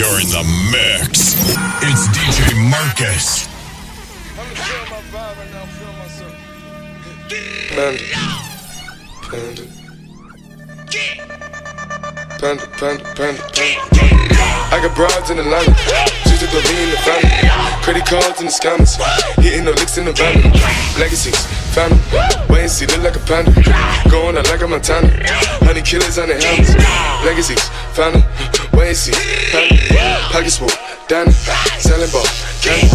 You're in the mix. It's DJ Marcus. Panda. Panda. Panda, panda, panda, panda. I got broads in Atlanta. Just to go in the family. Credit cards in the scammers. Hitting no licks in the van. Legacies, family. Wait and see, look like a panda. Going out like a Montana. Honey killers on the helmets. Legacies, family. See, panda. Pockets Danny. Selling ball, candy.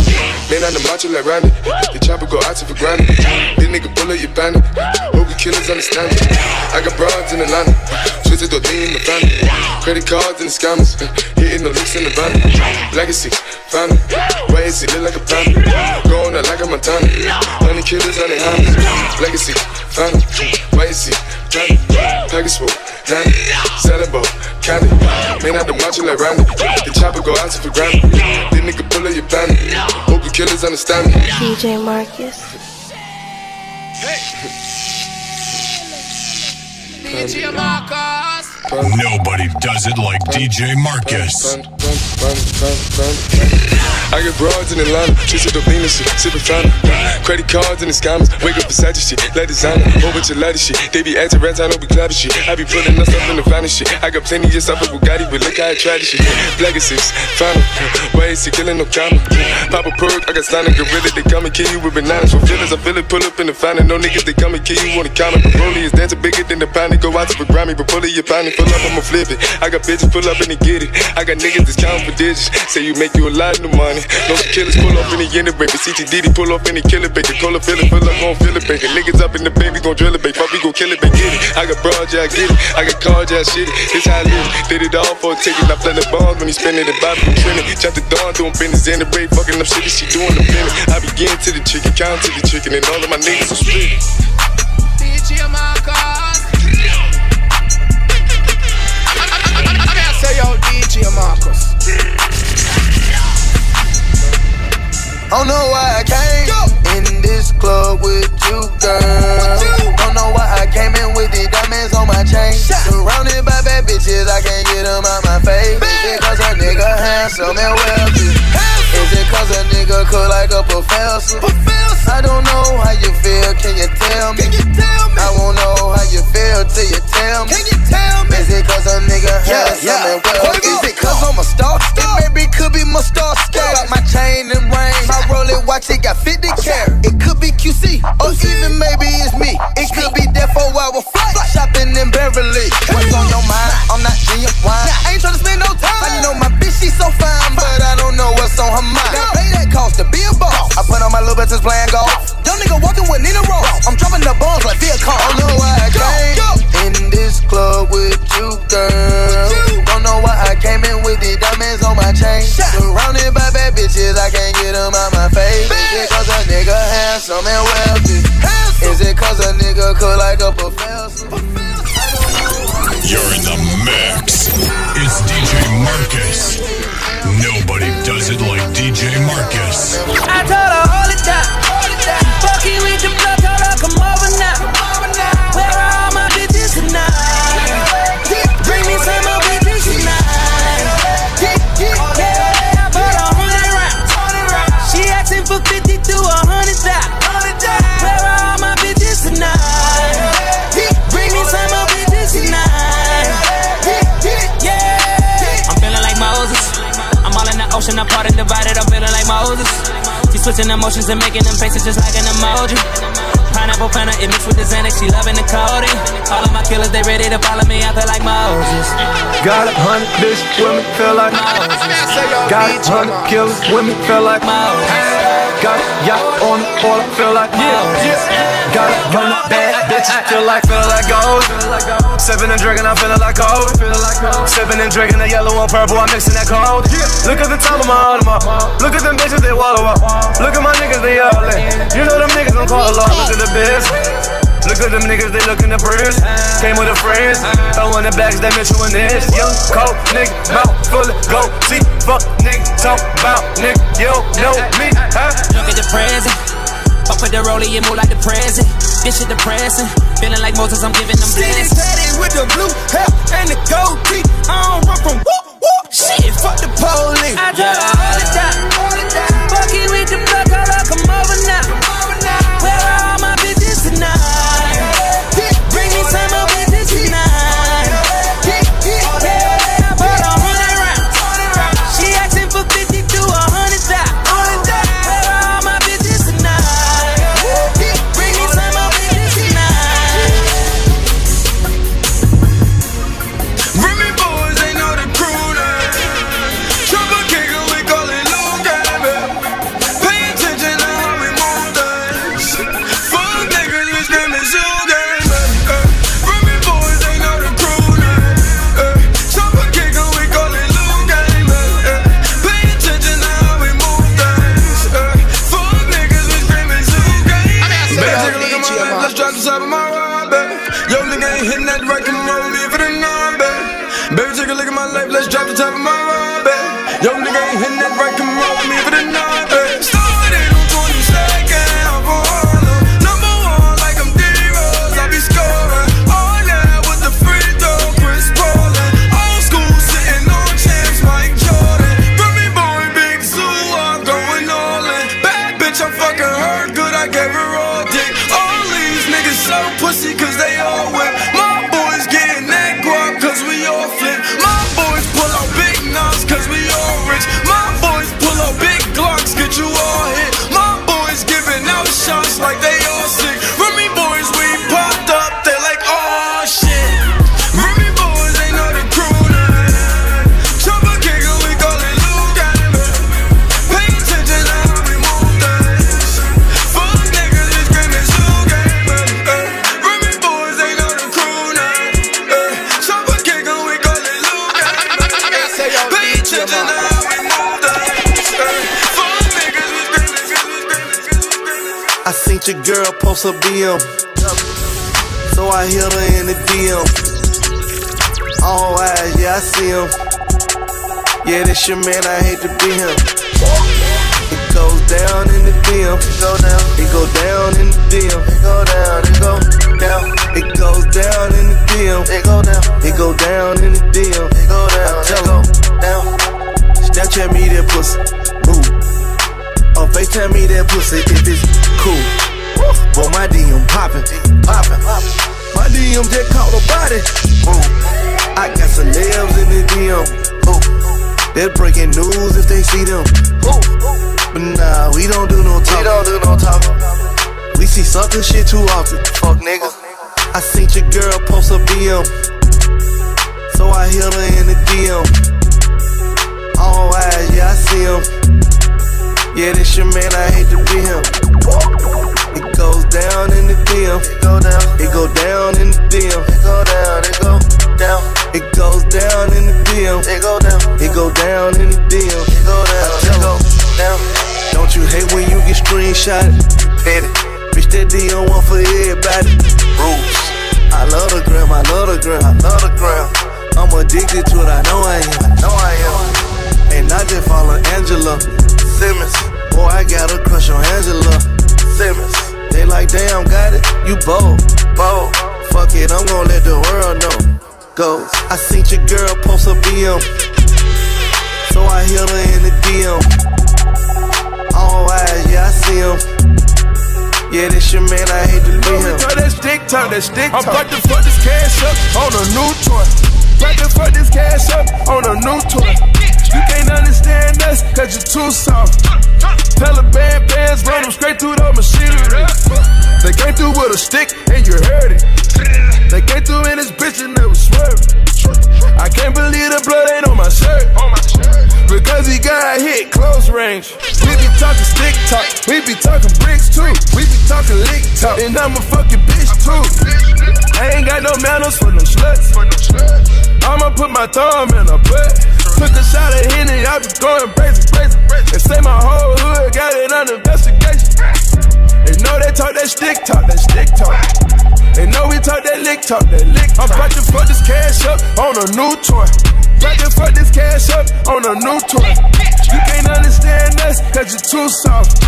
Man on the macho like Randy. The chopper go out to for granted. This nigga bullet, you bandit. Hope you killers understand it. I got broads in Atlanta. Twisted to in the family. Credit cards and the scammers. Hitting the licks in the van. Legacy, family. See, look like a panda. Going out like a Montana. Honey killers on the hammers. Legacy, family. Wait and see, family. Package full, Danny. Selling ball, candy. Man out the macho like Randy. The chopper go out to for granted. This nigga bullet, you bandit. Hope you killers understand me. DJ Marcus. DJ Marcus. Nobody does it like DJ Marcus. I get broads in Atlanta, just the Venus shit, sippin' Fanta. Credit cards and the scammers, wake up beside shit, let designer, whole bunch of lattice shit. They be acting rats, I don't be clapping shit. I be putting us up in the finest shit. I got plenty of stuff with Bugatti, but look how I tried this shit. Legacies, final, ways to killing no comma. Pop a perk, I got stunning gorilla, they come and kill you with bananas. For feelings, I feel it, pull up in the fountain. No niggas, they come and kill you on the counter. But is dancing bigger than the pound, go out to the Grammy, but pull it, you pound pull up, I'ma flip it. I got bitches, pull up and they get it. I got niggas that's counting for digits, say you make you a lot of money. No killers pull up in the end of baby. CTDD pull up in the killer baby. Cola feeling, pull up, gon' feel it, baby. Niggas up in the baby, gon' drill it, baby. Fuck, we gon' kill it, baby. Get it. I got broad, yeah, I get it. I got cards, yeah, shit it. This how I live. Did it all for a ticket. I play the bombs when he spinning the body from trending. Chop the dawn, doing business in the break. Fucking up shit, she doing the business. I begin to the chicken, count to the chicken, and all of my niggas are split. DJ Marcus. I DJ Marcus. Don't oh, know why I came in this club with you, girl. Don't know oh, why I came in with the diamonds on my chain. Surrounded by bad bitches, I can't get them out my face. Is cause a nigga handsome and wealthy? Cause a nigga cook like a professor? I don't know how you feel, can you tell me? I won't know how you feel till you tell me. Is it cause a nigga handsome and wealthy? Is it cause I'm a star? It maybe could be my star scale. Like my chain and ring. My Rolex watch, it got 50 carat. It could be QC, or even maybe it's me. It could be there for a while. Shopping in Beverly. What's on your mind? I'm not G wine. I ain't tryna spend no time. She so fine, but I don't know what's on her mind. Now pay that cost to be a boss. I put on my little business playing golf. Young nigga walking with Nina Ross. I'm dropping the bombs like Viacom. Don't know why I came in this club with you, girl. Don't know why I came in with the diamonds on my chain. Surrounded by bad bitches, I can't get them out my face. Is it cause a nigga handsome and wealthy? Is it cause a nigga cook like a professor? You're in the mix. It's DJ Marcus. Nobody does it like DJ Marcus. I told her. Ocean, apart and divided. I'm feeling like Moses. She's switching emotions and making them faces just like an emoji. Pineapple planner, it mixed with the Xanax, she loving the codeine. All of my killers, they ready to follow me, I feel like Moses. Got a hundred bitch women feel like Got a hundred killers women feel like Got a yacht on the water feel like Moses. Got a hundred bad bitches feel like feel like gold. Sipping and drinking, I'm feeling like cold. Sipping and drinking the yellow and purple, I'm mixing that cold. Look at the top of my Audemars. Look at them bitches, they wallow up. Look at my niggas, they all in. You know them niggas gon' call a lot. Look at the Look at them niggas, they lookin' the prince. Came with a friends, throwing the bags, they met you in this. Young cold nigga, mouth full of gold See, Fuck nigga, talk about nigga, you know me, huh? Look at the present. fuck with the rollie and move like the present. This shit depressing. Feeling like Moses, I'm giving them blessings. Steady with the blue hair and the gold teeth. I don't run from whoop whoop. Shit, fuck the police. I drive yeah. all the time, fuck it with the blood, I come over now. just dropped the top of my ride, babe. Yo, nigga ain't hitting that right, come on, leave for the not, babe. Baby, take a look at my life, let's drop the top of my ride, babe. Yo, nigga ain't hitting that right, come on. A BM. So I hit her in the DM. All eyes, yeah, I see him. Yeah, this your man, I hate to be him. It goes down in the DM. It go down. It go down in the DM. It go down. It go down. It goes down in the DM. It go down. It go down in the DM. It go down. I tell him down. Snapchat me that pussy. Move. Or FaceTime me that pussy if it's cool. Boy, my DM poppin', poppin'. My DM just caught a body. Ooh. I got celebs in the DM. Ooh. They're breaking news if they see them. Ooh. But nah, we don't do no talking. We don't do no talking. We see sucker shit too often. Fuck niggas. I seen your girl post a BM. So I hit her in the DM. All eyes, yeah, I see him. Yeah, this your man, I hate to be him. It goes down in the DM. It go down. It go down in the DM. It go down. It go down. It goes down in the DM. It go down. It go down in the DM. It go down. It go down. Don't you hate when you get screenshotted? Petty. Bitch, that DM one for everybody. Rules. I love the gram. I love the gram. I love the gram. I'm addicted to it. I know I am. I know I am. And I just follow Angela Simmons. Boy, I got a crush on Angela Simmons. They like, damn, got it. You bold, bold. Fuck it, I'm gonna let the world know. Goes. I seen your girl post a BM. So I hit her in the DM. All eyes, yeah, I see him. Yeah, this your man, I hate to be him. Tell that stick talk, that stick talk. I'm about to fuck this cash up on a new toy. About to fuck this cash up on a new toy. You can't understand us, cause you're too soft. Taliban bands run them straight through the machinery. They came through with a stick and you heard it. They came through in this bitch and they was swerving. I can't believe the blood ain't on my shirt. Because he got hit close range. We be talking stick talk, we be talking bricks too. We be talking lick talk, and I'm a fucking bitch too. I ain't got no manners for no sluts. I'ma put my thumb in her butt. Took a shot at Henny, I be going crazy, crazy. And say my whole hood got it under investigation. They know they talk that stick talk, that stick talk. They know we talk that lick talk, that lick talk. I'm about to put this cash up on a new toy. About to put this cash up on a new toy. You can't understand us, cause you're too soft.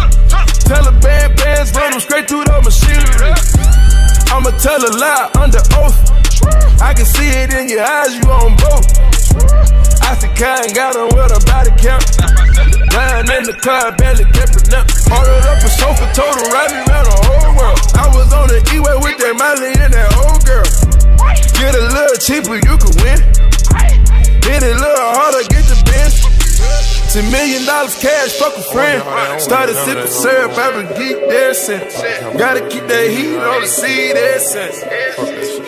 Tell a Taliban bands run them straight through the machinery. I'ma tell a lie under oath. I can see it in your eyes, you on both. I said, kind got on with a body count. Lying in the car, barely kept up. Ordered up a sofa, total, ride me around the whole world. I was on the E-way with that Miley and that old girl. Get a little cheaper, you can win. Hit it a little harder, get the bins. Ten million dollars cash, fuck a friend. Started sipping syrup, I've been geek there since. Gotta keep that heat on the seed essence.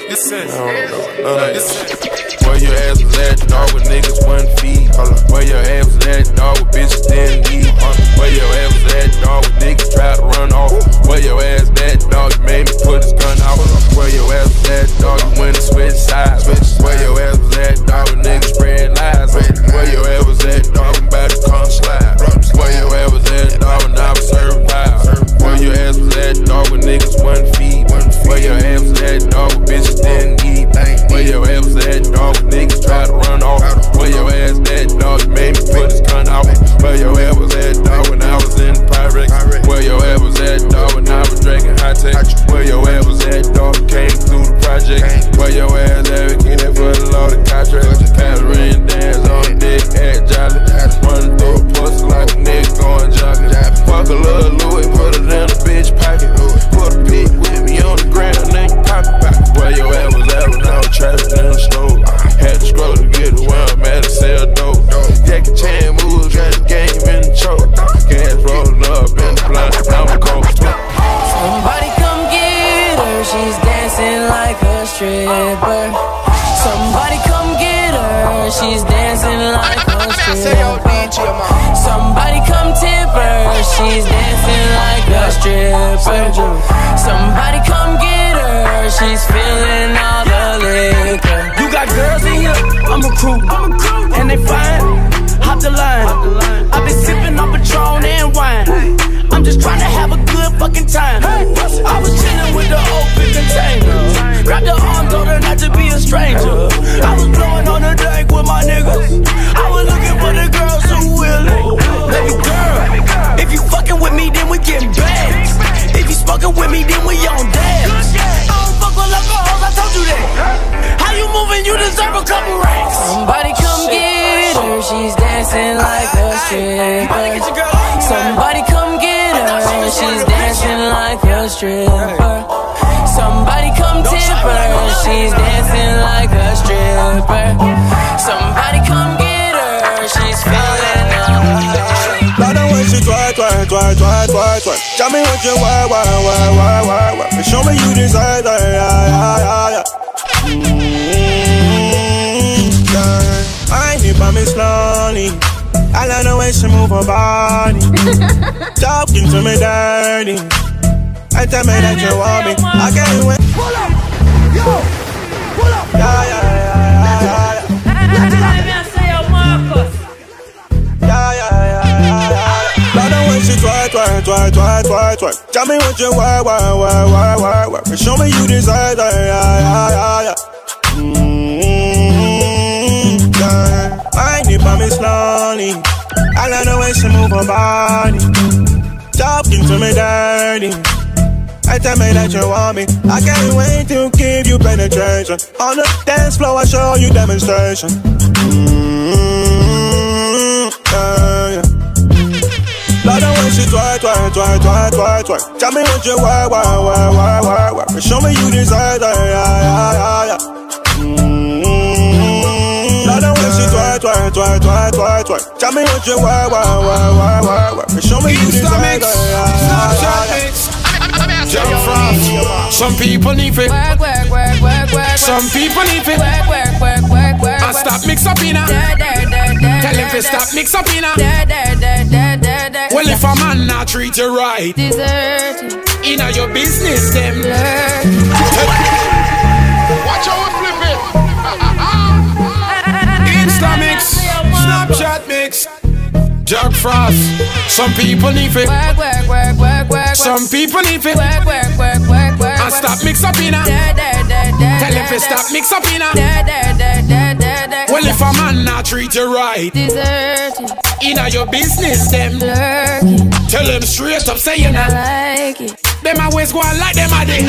Essence. Essence. Where your ass was at, dog, with niggas one feet. Where your ass was at, dog, with bitches didn't eat. Where your ass was at, dog, with niggas try to run off. Where your ass at, dog, you made me put his gun out. Where your ass was at, dog, you went and switch sides. Where your ass was at, dog, with niggas spread lies. Where your ass was at, dog, I'm about to come slide. Where your ass was at, dog, when I was serving pies. Where your ass was at, dog, with niggas one feet. Where your ass was at, dog, with bitches didn't. Where your ass was at, dog, niggas try to run off. Where your ass at, dog, you made me put his gun out. Where your ass was at, dog, when I was in the Pyrex. Where your ass was at, dog, when I was drinking high tech. Where your ass was at, dog, came through the project. Where your ass advocated for the law, the contract. Catherine dance on dick, act jolly. Running through a pussy like a nigga going jogging. Fuck a little Louis, put it in a bitch pocket. Put a with on the ground, then you back. Where your was at when I was in the snow. Had to scroll to get where I'm at to sell dope. Jackie Chan moves, got the game in the choke. Gas rolling up in the I'm a. Somebody come get her, she's dancing like a stripper. Somebody come get her, she's Dancing like a stripper. Somebody come tip her, she's dancing like a stripper. Somebody come get her, she's feeling all the liquor. You got girls in here, I'm a crew, and they fine. Hop the line, I've been sipping on Patron and wine. I'm just trying to have a good fucking time. I was chilling with the open container. Grabbed the arm, told her not to be a stranger. I was blowing on the dank with my niggas. I was looking for the girls who will it. Baby girl, if you fucking with me, then we getting bags. If you smoking with me, then we on dabs. I don't fuck with love told you that. How you moving? You deserve a couple racks. Somebody come get her. She's dancing like a stripper. Somebody come get her. She's dancing like a stripper. Somebody come tip her. She's dancing like a stripper. Somebody come get her. She's feeling. Là, là, ouais, when she twerk, twerk, twerk, twerk, twerk, twerk. Tell me what you want, want, want, want, want, want. Show me you that, yeah, yeah, yeah, yeah. Mm-hmm, yeah. I need by me slowly. I love the way she move her body. Talking to me dirty. I tell me that you want me. I can't wait. Pull up, yo, pull up. Yeah, yeah, yeah, yeah, yeah. Yeah, twerk, twerk, twerk, twerk, twerk. Tell me what you want, want, want, want, want, want. Show me you that, yeah, yeah, yeah, yeah. Mm-hmm, yeah. I need by me slowly. I love the way she move her body. Talking to me dirty. I tell me that you want me. I can't wait to give you penetration. On the dance floor, I show you demonstration. Mm-hmm, yeah, yeah. Love the way she twerk, twerk, twerk, twerk, twerk, twerk. Tell me what you want, want, want, want, want, want. Show me you deserve that, yeah, yeah, yeah, yeah. Love the way she twerk, twerk, twerk, twerk, twerk, twerk. Tell me what you want, want, want, want, want, want. Show me you deserve that, yeah, yeah, yeah, yeah. Jump from Some people need it. Work, work, work, work, work. Some people need it. Work, work, work, work, work. And stop mix up in da, Tell him to stop mix up in Da, da. Well, if a man not treat you right, Desert, in your business, them. lurk. Watch how we flip it. Insta mix, Jack Frost. Some people need it. Work, work, work, work, work. Some people need it. Work, work, work, work, work. And stop mix up in Tell him to stop mix up in. Well, if a man not treat you right, Desert, in your business, them. lurking. Tell them straight up, say you not. like it. Them always go on like them a day.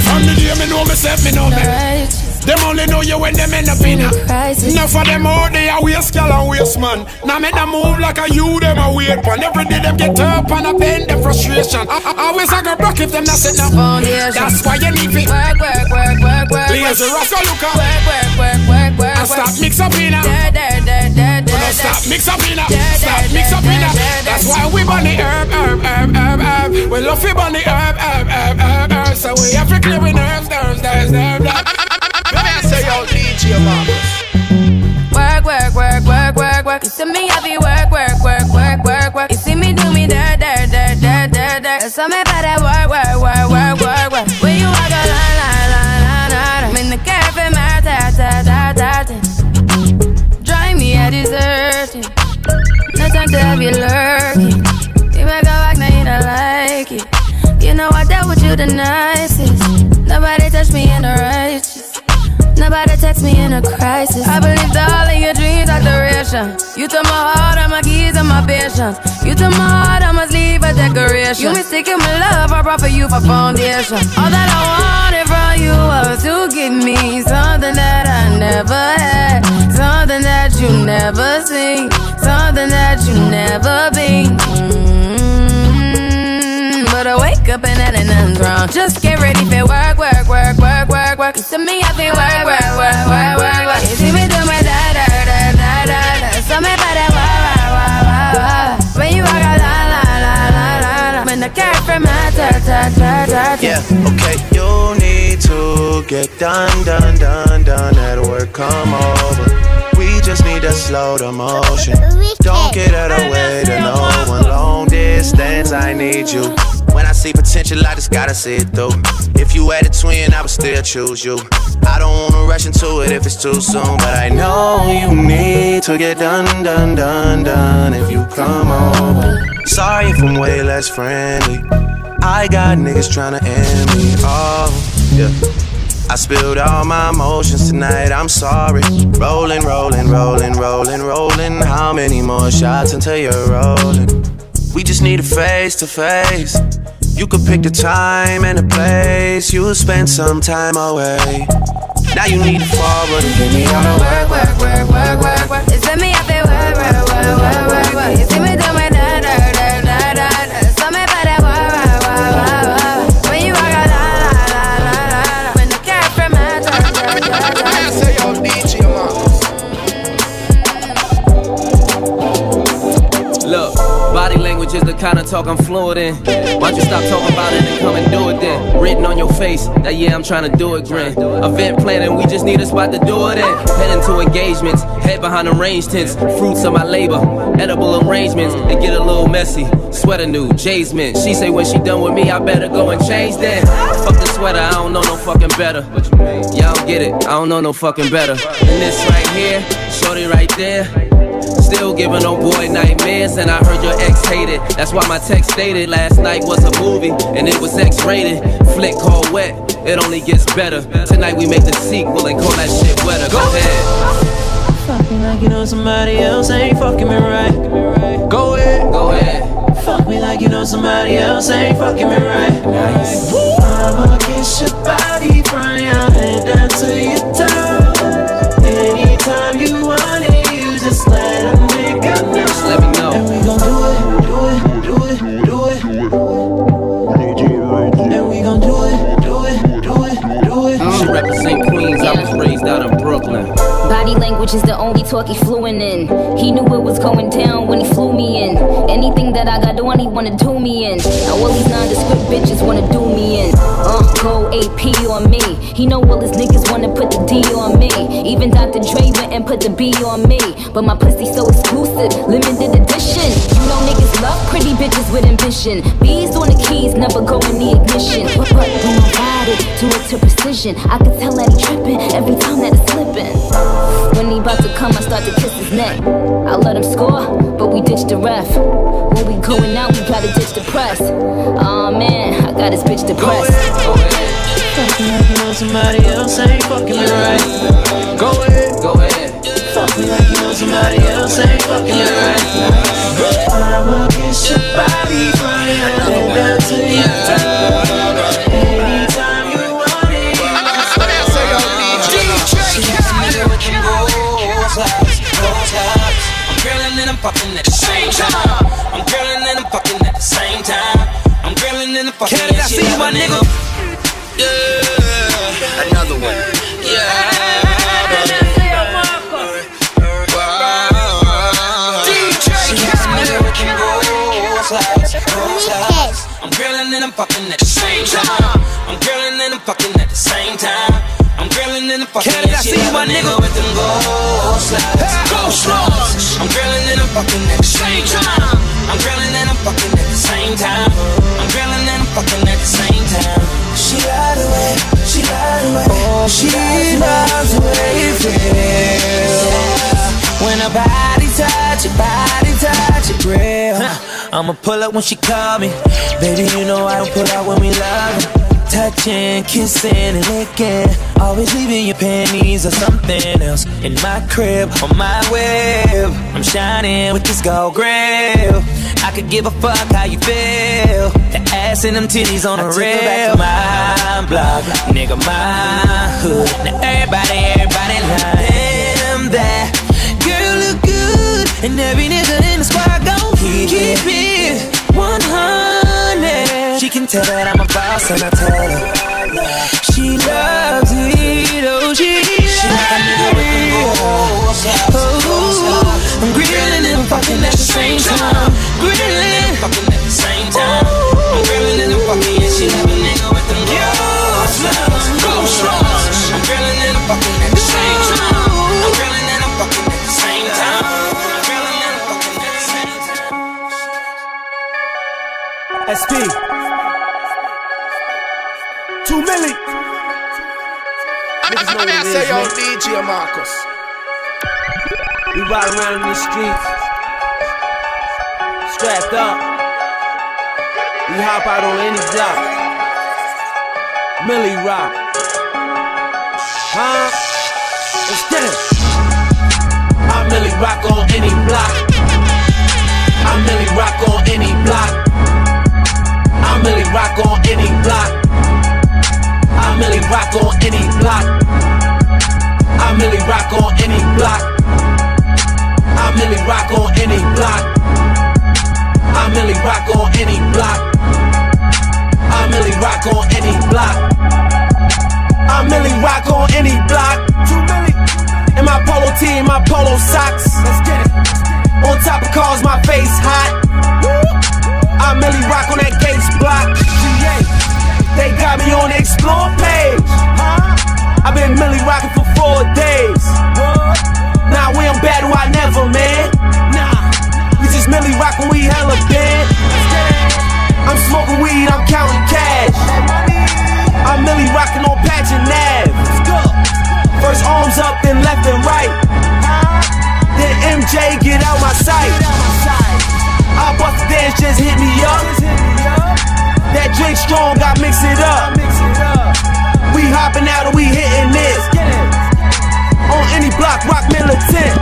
From the day me know myself, me know me. Them only know you when them end up in a. Enough of them out there waste gal and waste man Now make them move like a you them a wait pan Every day them get up and a bend them frustration I, I, always I go broke if them not set up Foundation. That's why you need it Work, work, work, work, work. Lazy rascal look up Work, work, work, work, work. And stop mix up in a stop mix up in a Stop mix up in a. That's why we burn the herb, herb, herb, herb, herb We love to burn the herb, herb, herb, herb, herb So we have to clear with nerves, nerves, nerves, nerves, nerves me say yo, DJ Marcus. Work, work, work, work, work, work. You see me happy work, work, work, work, work, work. You see me do me da da da da da da. There's something about that work, work, work, work, work, work. When you walk a line, line, line, line, line. I'm in the cafe, my ta ta ta ta ta. Drive me a deserting. No time to have you lurking. You make a walk, now you don't like it. You know I dealt with you the nicest. Nobody text me in a crisis. I believed all of your dreams are duration. You took my heart, all my keys, and my patience. You took my heart, I must leave a decoration. You mistaken my love, I brought for you for foundation. All that I wanted from you was to give me something that I never had, something that you never seen, something that you never been. Mm, But I wake up and that ain't nothing wrong. Just get ready for work, work, work, work, work, work. You see me, I feel work, work, work, work, work, work. You see me do my da da da da da da. So me by that wah wah wah wah wah. When you walk out la la la la la la. When the cat from my ta ta ta ta ta. Yeah, okay. You need to get done, done, done, done. At work, come over. We just need to slow the motion. Don't get out of way to no one. Long distance, I need you. When I see potential, I just gotta see it through. If you had a twin, I would still choose you. I don't wanna rush into it if it's too soon, but I know you need to get done, done, done, done. If you come over, sorry if I'm way less friendly. I got niggas tryna end me. Oh, yeah. I spilled all my emotions tonight, I'm sorry. Rolling, rolling, rolling, rolling, rolling. How many more shots until you're rolling? We just need a face to face. You could pick the time and the place. You'll spend some time away. Now you need to forward and get me on a work, work, work, work, work, work. It's let me out there, work, work, work, work, work, work. You see me doing my dance. I'm fluent in. Why don't you stop talking about it and come and do it then? Written on your face that yeah, I'm trying to do it, grin. Event planning, we just need a spot to do it in. Heading to engagements, head behind the range tents, fruits of my labor, edible arrangements, and get a little messy. Sweater new, Jay's mint. She say when she done with me, I better go and change that. Fuck the sweater, I don't know no fucking better. Y'all get it, I don't know no fucking better. And this right here, shorty right there. Still giving old boy nightmares, and I heard your ex hated. That's why my text stated last night was a movie, and it was X rated. Flick called wet, it only gets better. Tonight we make the sequel and call that shit wetter. Go ahead. Fuck me like you know somebody else ain't fucking me right. Go ahead. Go ahead. Fuck me like you know somebody else ain't fucking me right. Nice. I'ma kiss your body from your head down to your toes. Language is the only talk he fluent in. He knew it was going down when he flew me in. Anything that I got on, he wanna do me in. Now all these nondescript bitches wanna do me in. Uh, go AP on me. He know all his niggas wanna put the D on me. Even Dr. Dre went and put the B on me. But my pussy so exclusive, limited edition. You know niggas love pretty bitches with ambition. B's on the keys, never go in the ignition. But, but when I ride it, do it to precision. I can tell that he tripping every time that it's slipping. When he about to come, I start to kiss his neck. I let him score, but we ditch the ref. When we going out, we gotta ditch the press. Aw oh, man, I got his bitch depressed. Fuck me like you know somebody else ain't fucking me right. Go ahead. Go ahead. Fuck me like you know somebody else ain't fucking me right. I'ma kiss your body from your head down to your fucking at the same time. I'm grilling and I'm fucking at the same time. I'm grilling and I'm fucking at the same time. She lied away, she lied away. Oh, she loves the way it feels When her body touch it, body touch it real I'ma pull up when she call me Baby, you know I don't pull out when we love Touching, kissing, and licking. Always leaving your panties or something else In my crib, on my web. I'm shining with this gold grill. I could give a fuck how you feel. The ass and them titties on the real My block, nigga, my hood. Now everybody, everybody lying that Girl look good And every nigga in the squad gon' keep, keep it. 100 She can tell that I'm a boss and I tell her. She loves it, oh she, loves it DJ Marcus. We ride around in the streets. Strapped up. We hop out on any block. Millie rock. Huh? Let's get it I Millie rock on any block. I Millie rock on any block. I Millie rock on any block. I Millie rock on any block I merely rock on any block. I really rock on any block. I really rock on any block. I really rock on any block. I really rock on any block. In my polo tee, my polo socks. On top of cars, my face hot. I really rock on that Gates block. They got me on the explore page. I've been Millie rocking for four days. Nah, we don't battle, I never, man. Nah, we just Millie rocking, we hella bad. I'm smoking weed, I'm counting cash. I'm Millie rocking on patch and nav. First arms up, then left and right. Then MJ, get out my sight. I bust the dance, just hit me up. That drink strong, I mix it up. We hopping out and we hitting this. On any block, rock militant.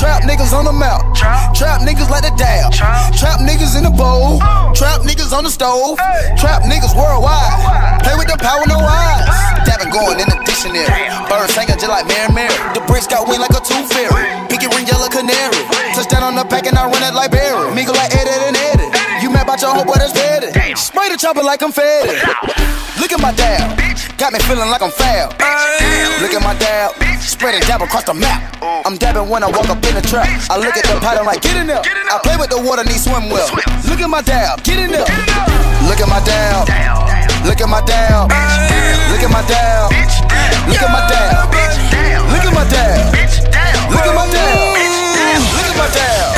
Trap niggas on the mouth. Trap, niggas like the dab. Trap. Niggas in the bowl. Trap niggas on the stove. Trap niggas worldwide. Play with the power, no eyes. Uh. Dabbing going in the dictionary. Damn. Burn singing just like Mary Mary. The bricks got wind like a tooth fairy. Pinky ring, yellow canary. Touchdown on the pack and I run it like Barry. go like Eddie and Eddie. You mad about your whole boy that's dead. Spray the chopper like I'm fed. Look at my dab, got me feeling like I'm foul. Look at my dab, spreading dab across the map. I'm dabbing when I walk up in the trap. I look at the pattern like, get in there. I play with the water, need swim well. Look at my dab, get in there. Look at my dab, look at my dab, look at my dab, look at my dab, look at my dab, look at my dab, look at my dab.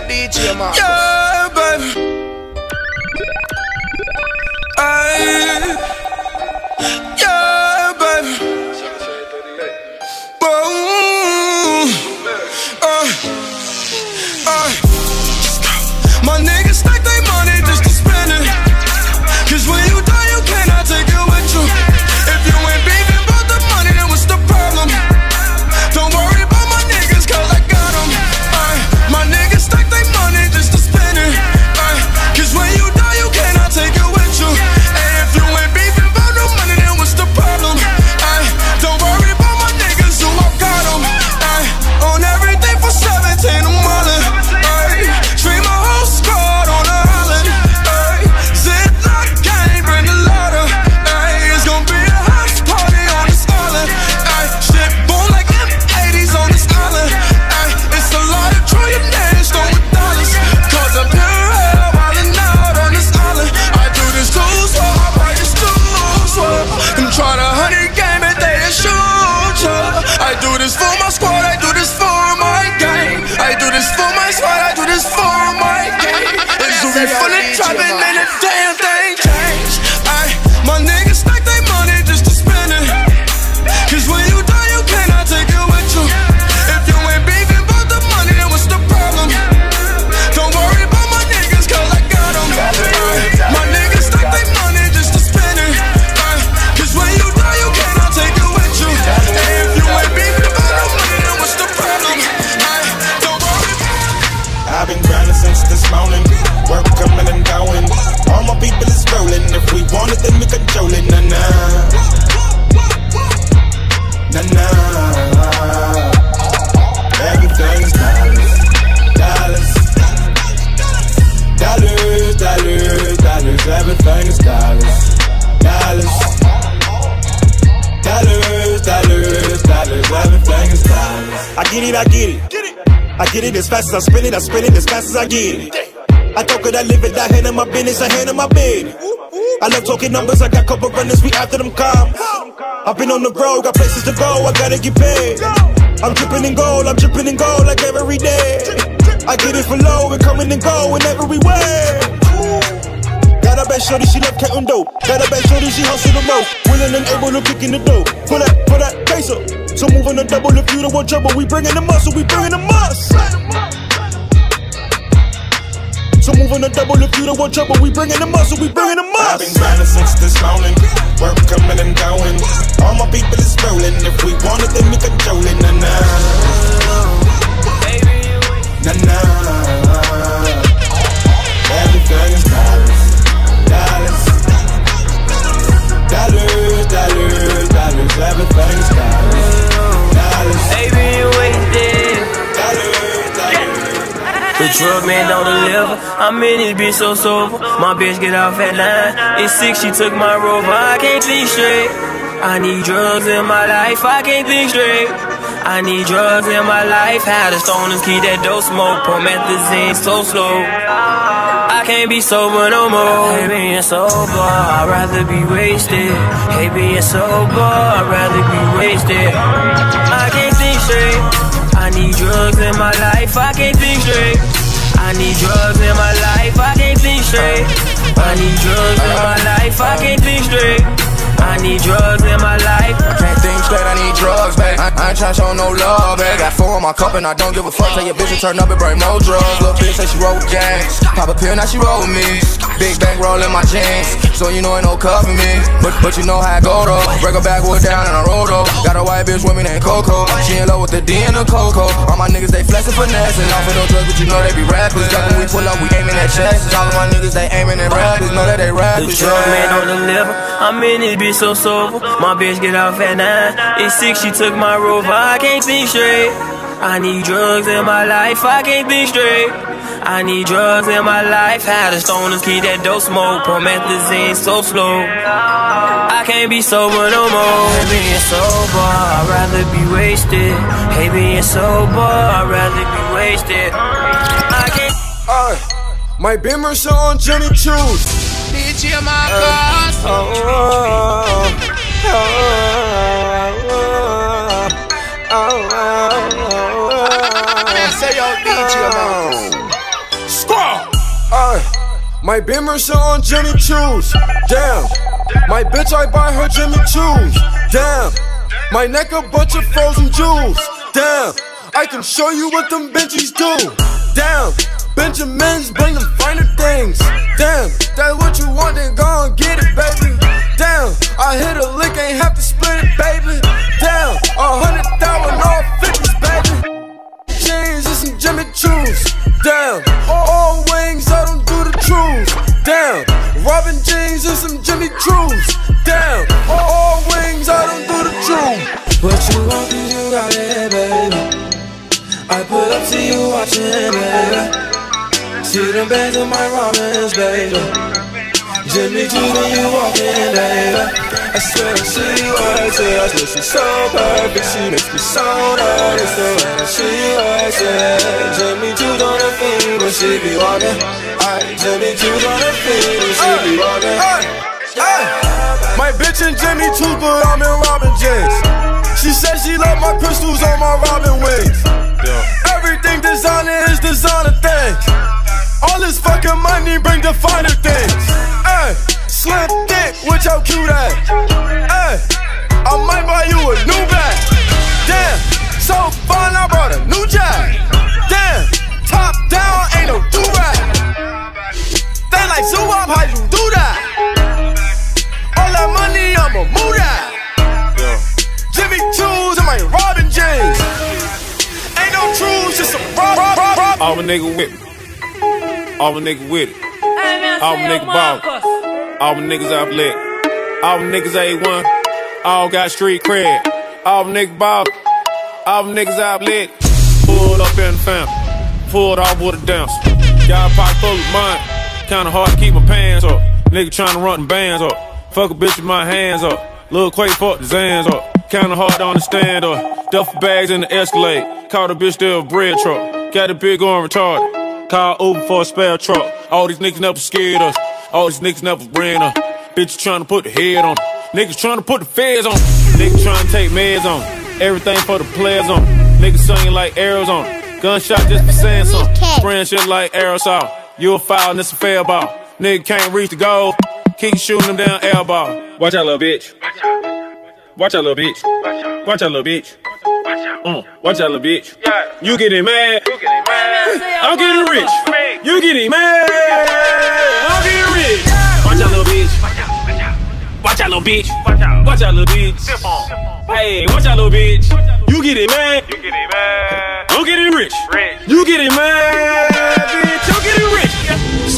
DJ Marcus. Yeah. fast as I spin it, I spin it as fast as I get it. I talk it, I live it, I handle my business, I handle my bed. I love talking numbers, I got couple runners, we after them calm. I've been on the road, got places to go, I gotta get paid. I'm dripping in gold, I'm dripping in gold like every day. I get it for low, and coming and going everywhere. Got a bad shorty, she love counting dope. Got a bad shorty, she hustle the most. Willing and able to kick in the door. Put that, put that face up. So moving the double if you don't want trouble. We bringing the muscle, we bringing the muscle. So moving the double if you don't want trouble. We bringing the muscle, we bringing the muscle. I've been grinding since this morning. Work coming and going. All my people is rolling. If we want it, then we control it. Nah nah. Nah nah. Everything is dollars, dollars, dollars, dollars, dollars. Everything is dollars, dollars. Baby, you ain't. The drug man don't deliver. I'm in this bitch so sober. My bitch get off at nine. It's six, she took my rover. I can't think straight. I need drugs in my life. I can't think straight. I need drugs in my life. How the stoners keep that dope smoke. Promethazine so slow. I can't be sober no more. Hey, being sober, I'd rather be wasted. Hey, being sober, I'd rather be wasted. I can't think straight. I need drugs in my life. I can't think straight. I need drugs in my life. I can't think straight. I need drugs in my Tryna show no love, babe. Got four in my cup and I don't give a fuck. Tell your bitch to turn up and bring more drugs. Little bitch say she roll with gangs. Pop a pill, now she roll with me. Big bank roll in my jeans. So you know ain't no cuff me. But but you know how I go though. Break her backwood down and I roll though. Got a white bitch with me named Coco. She in love with the D and the Coco. All my niggas they flexing finessing. Off of no drugs, but you know they be rappers. Like when we pull up, we aiming at chests. All of my niggas they aiming at rappers. Know that they The rappers. drug man don't deliver. I'm in this bitch so sober. My bitch get off at nine. It's six, she took my rover. I can't think straight. I need drugs in my life. I can't think straight. I need drugs in my life. How the stoners keep that dope smoke. Promethazine so slow. I can't be sober no more. Hey, being sober, I'd rather be wasted. Hey, being sober, I'd rather be wasted. I can't. Alright, my Beamer show on Jimmy Choose. DJ Marcus. Oh, oh, Say yo, DJ! Alright, my on Jimmy Choos. Damn. My bitch, I buy her Jimmy Choos. Damn. My neck a bunch of frozen jewels. Damn. I can show you what them Benjis do. Damn. Benjamins bring them finer things. Damn. That's what you want, then go and get it, baby. Damn. I hit a lick, ain't have to split it, baby. Damn. A hundred thousand all fifties, baby. Jeans and some Jimmy Choos. Damn. All wings, I don't do the trues. Damn. Robin jeans and some Jimmy Choos. Damn. All wings, I don't do the trues. What you want, cause you got it, baby. I pull up, to you watching, baby. See them bands of my Robins, baby. Jimmy Choo, when you walking, baby. I swear I see you, I say, I swear she's so perfect. She makes me so nervous. The way she works it. Jimmy Choo's on her feet when she be walking. Aye, Jimmy Choo's on her feet when she be walking. My bitch and Jimmy Choo, but I'm in Robin jeans. She said she love my crystals on my Robin wings. Everything designer is designer things. All this fucking money bring the finer things. Ay, slim thick with your cute ass. Ay, I might buy you a new bag. Damn, so fun I brought a new jack. Damn, top down ain't no do rag. They like so up, how you do that? All that money, I'ma move that. Jimmy Choo's and my Robin jeans. Ain't no truths, just some rob, rob, rob, rob. All a nigga with me. All a nigga with it. All a nigga ball. All the niggas out lit. All the niggas A1. All got street cred. All the niggas ball. All the niggas out lit. Pulled up in the fam. Pulled off with a dance. Got a pocket full of money. Kinda hard to keep my pants up. Nigga tryna run the bands up. Fuck a bitch with my hands up. Lil Quake fuck the Zans up. Kinda hard to understand up. Duffel bags in the Escalade. Caught a bitch there a bread truck. Got a big on retarded. Call Uber for a spare truck. All these niggas never scared us. All these niggas never ran us. Bitch trying to put the head on. Niggas trying to put the feds on. Niggas trying to take meds on. Everything for the players on. Niggas singing like arrows on. Gunshot just for saying something. Spraying shit like aerosol. You a foul and it's a fair ball. Nigga can't reach the goal. Keep shooting them down air ball. Watch out, little bitch. Watch out, little bitch. Watch out, little bitch. Mm, watch out, little bitch. You getting mad? I'm getting rich. You getting mad? I'm getting rich. Watch out, little bitch. Watch out, little bitch. Watch out, little bitch. Hey, watch out, little bitch. You getting mad? You getting mad? I'm getting rich. You getting mad?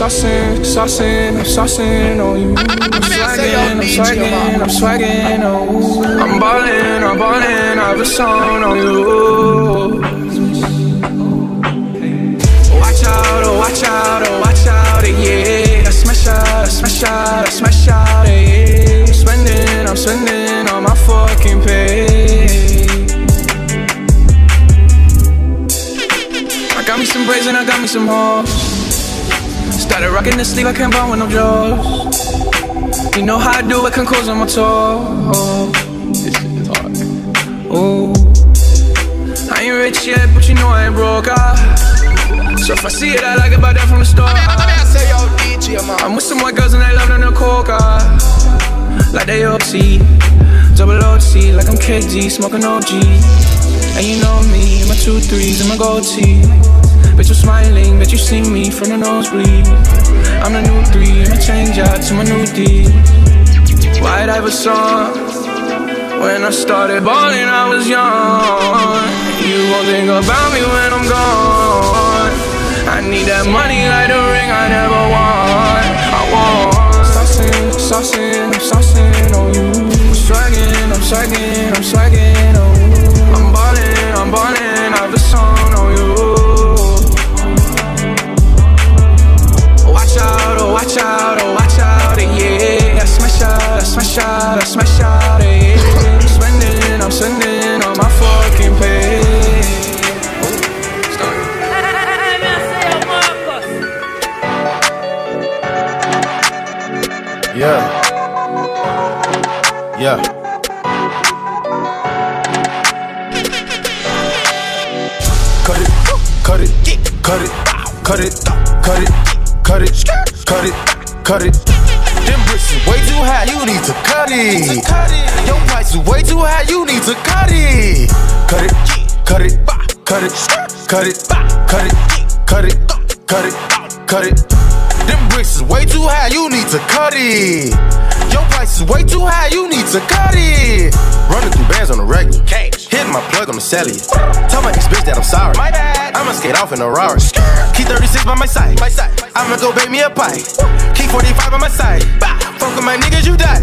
Saucing, saucing, I'm saucing on you. I'm swagging, I'm swagging, I'm swagging on you. I'm ballin', I'm ballin', I have a song on you. Watch out, oh watch out, oh watch out, yeah. I smash out, I smash out, I smash out, yeah. I'm spending, I'm spending on my fucking pay. I got me some braids and I got me some hoes. Started rocking the sleeve, I can't buy with no jaws. You know how I do I can close on my toe. This shit is hard. Ooh. I ain't rich yet, but you know I ain't broke. Ah. So if I see it, I like it, buy that from the store. Ah. I'm with some white girls and they love them the coca. Like they OT, double OT, like I'm KG, smoking OG. And you know me, my two threes and my gold tee. Bitch, you smiling, bet you see me from the nosebleed. I'm the new three, I change out to my new D. White I was song. When I started balling, I was young. You gon' think about me when I'm gone. I need that money like the ring I never won. I want. Saucing, saucing, I'm saucing on you. I'm swagging, I'm swagging, I'm swagging on you. I'm ballin', I'm ballin', I have a song on you. Watch out, oh watch out, yeah. I smash out, I smash out, I smash out, yeah. I'm spending, I'm spending on my fucking pay. Yeah. Yeah. Cut it, cut it, cut it, cut it. Them bricks is way too high, you need to cut it. Your price is way too high, you need to cut it. Cut it, cut it, cut it, cut it, cut it, cut it, cut it, cut it. Them bricks is way too high, you need to cut it. Your price is way too high, you need to cut it. Running through bands on the regular. Hitting my plug on the cellular. Tell my ex bitch that I'm sorry. My bad. I'ma skate off in a Rari. Key 36 by my side. I'ma go bake me a pie. Key 45 by my side. Fuck with my niggas, you die.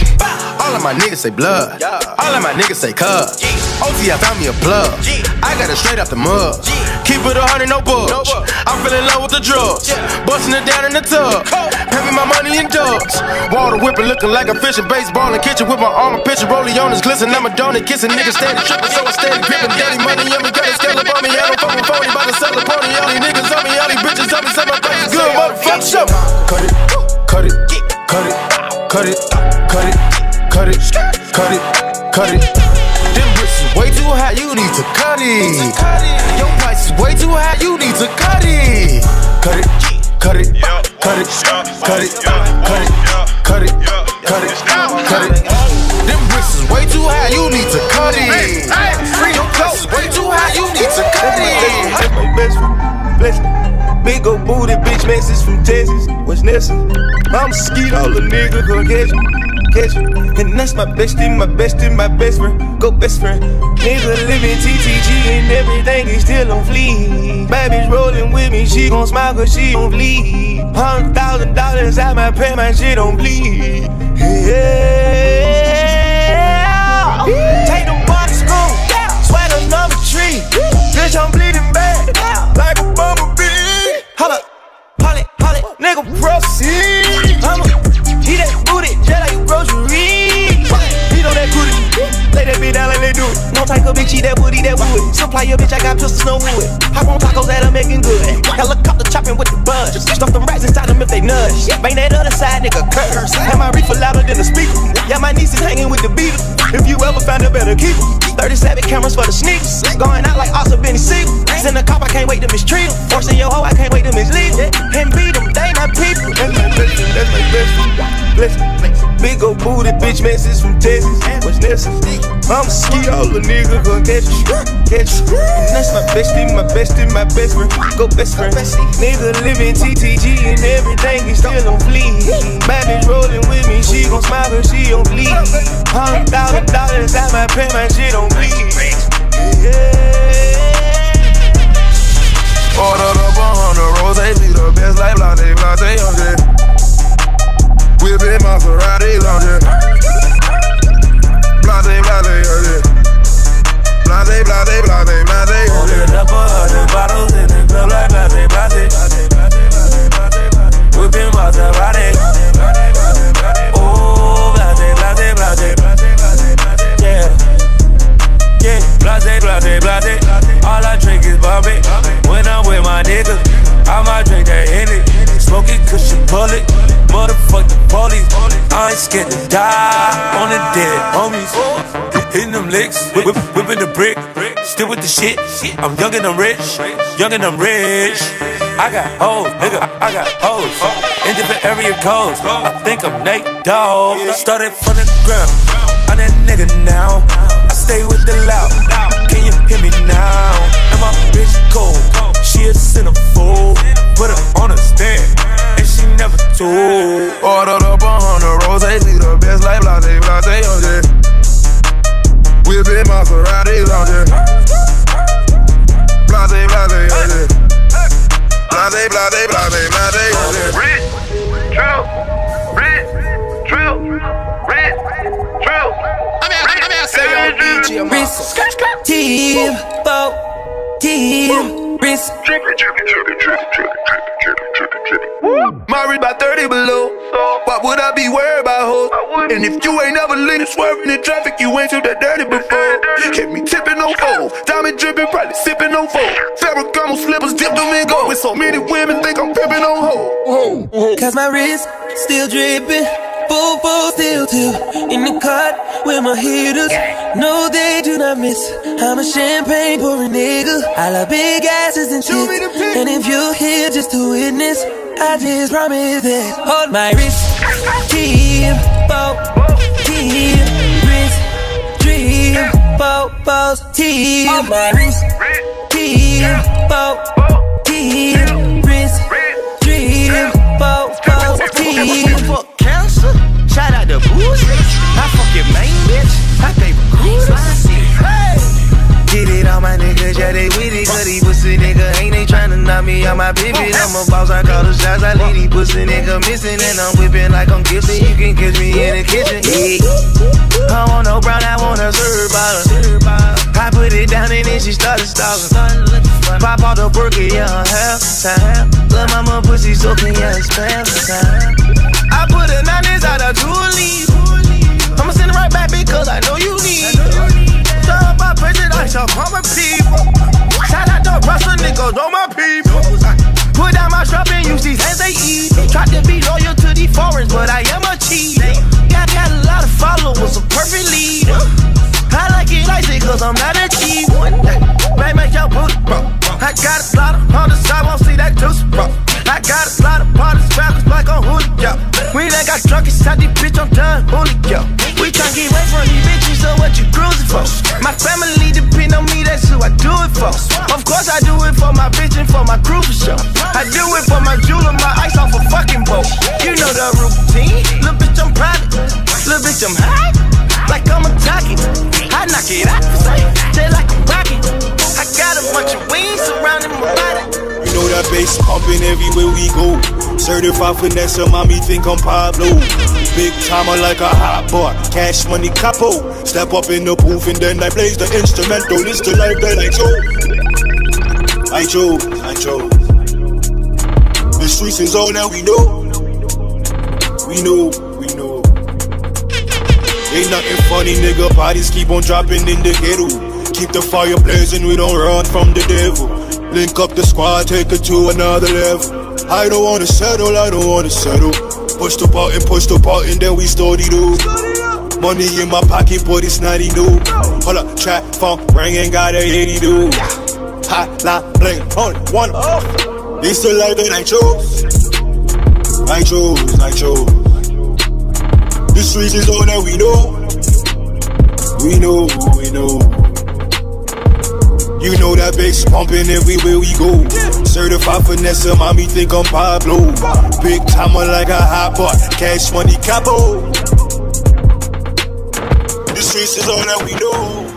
All of my niggas say blood. All of my niggas say cuz. OT, I found me a plug. I got it straight out the mud. Keep it a hundred, no budge. I'm feeling low with the drugs. Busting it down in the tub. Me my money in dubs. Water whipping, looking like a fish in baseball in kitchen with my arm and pitcher. Rolling on his glisten. I'm a donut kissing niggas steady tripping. So I steady gripping. Daddy money on me, got a scale up on me. I don't fuck with phony, about to sell a pony. All these niggas on me, all these bitches on me. Say my price is good, motherfucker. Cut it, cut it, cut it, cut it, cut it, cut it, cut it, cut it. Them bricks is way too high, you need to cut it. Your price is way too high, you need to cut it. Cut it, cut it, cut it, cut it, cut it, cut it, cut it, cut it. Them bricks is way too high, you need to cut it. Your price is way too high, you need to cut it. That's my bless me. Big ol' booty bitch message from Texas, what's necessary? I'm skeet all the nigga gon' catch me, catch me. And that's my bestie, my bestie, my best friend, go best friend. Nigga living TTG and everything is still on fleek. Bitch rolling with me, she gon' smile cause she don't bleed. Hundred thousand dollars out my pay, my shit don't bleed. Yeah. Take them boy to school, sweat another tree. Bitch, I'm bleeding bad, proceed. Type of bitch eat that booty, that wood. Supply your bitch, I got pistols, no wood. Hop on tacos that are making good. Helicopter chopping with the buzz. Stuff them rats inside them if they nudge. Bang that other side, nigga, curse. Have my reefer louder than the speaker. Yeah, my niece is hanging with the Beatles. If you ever find a better keeper. 37 cameras for the sneakers. Going out like Oscar Benny Siegel. Send a cop, I can't wait to mistreat him. Forcing your hoe, I can't wait to mislead him. And beat him, they not people. That's my best that's my best. Bless Big ol' booty bitch message from Texas. What's necessary? I'm a ski all the nigga gon' catch you, catch you. And that's my bestie, my bestie, my best friend. Go best friend. Nigga living TTG and everything is still on fleek. Bitch rolling with me, she gon' smile cause she on bleed. Hundred thousand dollars at my pay, my shit on bleed. Ordered up a hundred rose, be the best like Blase, Blase, hundred. Whipping Maserati lounge. Blase, Blase. Blase, Blase, Blase, Blase, Ordered up a hundred bottles in the club like Blase, Blase. Whipping Maserati. Oh, Blase, Blase, Blase. Yeah. Yeah, blase, blase, blase. All I drink is Bobby. When I'm with my niggas, I might drink that Henny. Smoking cushion bullet. Motherfuck the police. I ain't scared to die on the dead homies. Licks, whip, whip, whipping the brick. Still with the shit. I'm young and I'm rich. Young and I'm rich. I got hoes, nigga. I got hoes. In different area codes. I think I'm Nate Dogg. Started from the ground. I'm that nigga now. I stay with the loud. Can you hear me now? And my bitch cold. She a centerfold. Put her on a stand. And she never told. Ordered up a hundred rose, be the best like Blase, Blase, hundred. Whipping Maserati lounge. Blase, Blase, hundred. Blase, Blase, Blase, Blase, hundred. Rich, drill, rich, drill, rich, drill. I'm here, I'm here, say yo, DJ Wrist, team, bow, team, wrist. Married by 30 below. Why would I be worried about hoes? And if you ain't never lit swerving in traffic, you ain't too that dirty before. Kept me tipping on foes. Diamond dripping, probably sipping on foes. Ferragamo slippers dipped them in gold. With so many women think I'm pimping on hoes. Cause my wrist still dripping. Full, full, still tip in the cut with my hitters. No, they do not miss. I'm a champagne pouring nigga. I love big asses and tits. And if you're here just to witness, I just promise that. Hold my wrist, team, bow, team, wrist, dream, bow, bows, team. Hold my wrist, team, bow, team, wrist, dream, bow, bows, team. Fuck cancer. Shout out to Boozy. I fuck your main bitch. I pay for cruises. Hey. Get it on my niggas, yeah, they with it. Cause these pussy nigga ain't they tryna knock me out my pivot. I'm a boss, I call the shots, I leave these pussy nigga missing. And I'm whipping like I'm Gibson. You can catch me in the kitchen. Yeah. I want no brown, I want a serve bottle. I put it down and then she started stalking. Pop out the burger, yeah, half time. Lil' mama pussy soaking, yeah, it's time. I put a nine inside a leaf. I'ma send it right back because I know you need. Up my prejudice, I'll call my people. Shout out to Russell niggas, all my people. Put down my strap and use these hands they eat. Try to be loyal to these foreigns, but I am a cheat. Got, got a lot of followers, a perfect leader. I like it icy cause I'm not a cheap one. May make your booty bro. I got a lot of on the side, won't see that juice, bro. I got a lot of parties, backwards like on Julio. We done got drunk inside this bitch, I'm done, Julio. We tryna get away from these bitches, so what you cruising for? My family depend on me, that's who I do it for. Of course I do it for my bitch and for my crew for sure. I do it for my jeweler, my ice off a fucking boat. You know the routine, little bitch I'm private, little bitch I'm high, like I'm a jockey. I knock it out, just like a rocket. I got a bunch of wings surrounding my body. You know that bass pumping everywhere we go. Certified finesse, mommy think I'm Pablo. Big timer like a hot boy, cash money capo. Step up in the booth and then I blaze the instrumental. It's the life that I chose. I chose, I chose. The streets is all that. We know, we know. Ain't nothing funny, nigga. Bodies keep on dropping in the ghetto. Keep the fire blazing, we don't run from the devil. Link up the squad, take it to another level. I don't wanna settle, I don't wanna settle. Push the button, push the button, then we study do. Money in my pocket, but it's not new. Hold up, trap, funk, ringing, got a 80 do. Hot, line, blink, on one. It's the life that I chose. I chose, I chose. The streets is all that we know. We know, we know. You know that bass pumping everywhere we go. Certified finesse, mommy think I'm Pablo. Big timer like a hot pot, cash money capo. The streets is all that we know.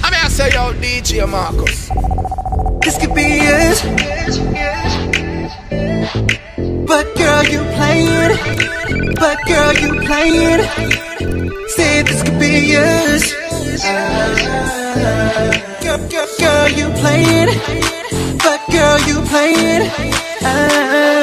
I mean, I say, yo, DJ Marcus. This could be it. But girl, you playing. But girl, you playing. Say this could be yours. Girl, girl, girl, you playing. But girl, you playing. Uh,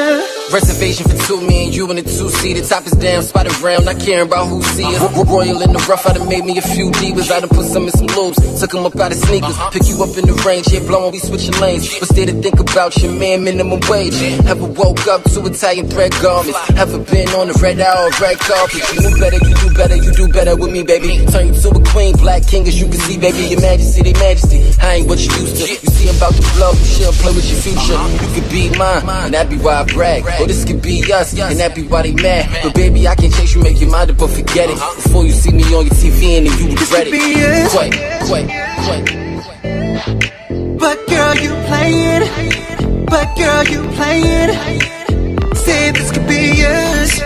Reservation for two, me and you in a two-seater. Top is down, spotted round, not caring about who see us. Ro- Royal in the rough, I done made me a few divas. I done put some in some loops, took them up out of sneakers. Uh-huh. Pick you up in the range, here blowing, we switching lanes. What's there to think about your man, minimum wage? Ever woke up to Italian thread garments? Ever been on the red hour, red carpet? You do better, you do better, you do better with me, baby. Turn you to a queen, black king, as you can see, baby. Your majesty, they majesty. I ain't what you used to. You see, I'm about to blow, she'll play with your future. Uh-huh. You could be mine, and that be why I brag. Or this could be us, and that be why they mad. But baby, I can chase you, make you mind up, but forget it. Before you see me on your TV and you regret could be it. it. Quake, quake, quake. but girl, you playing. But girl, you playing. Say this could be us.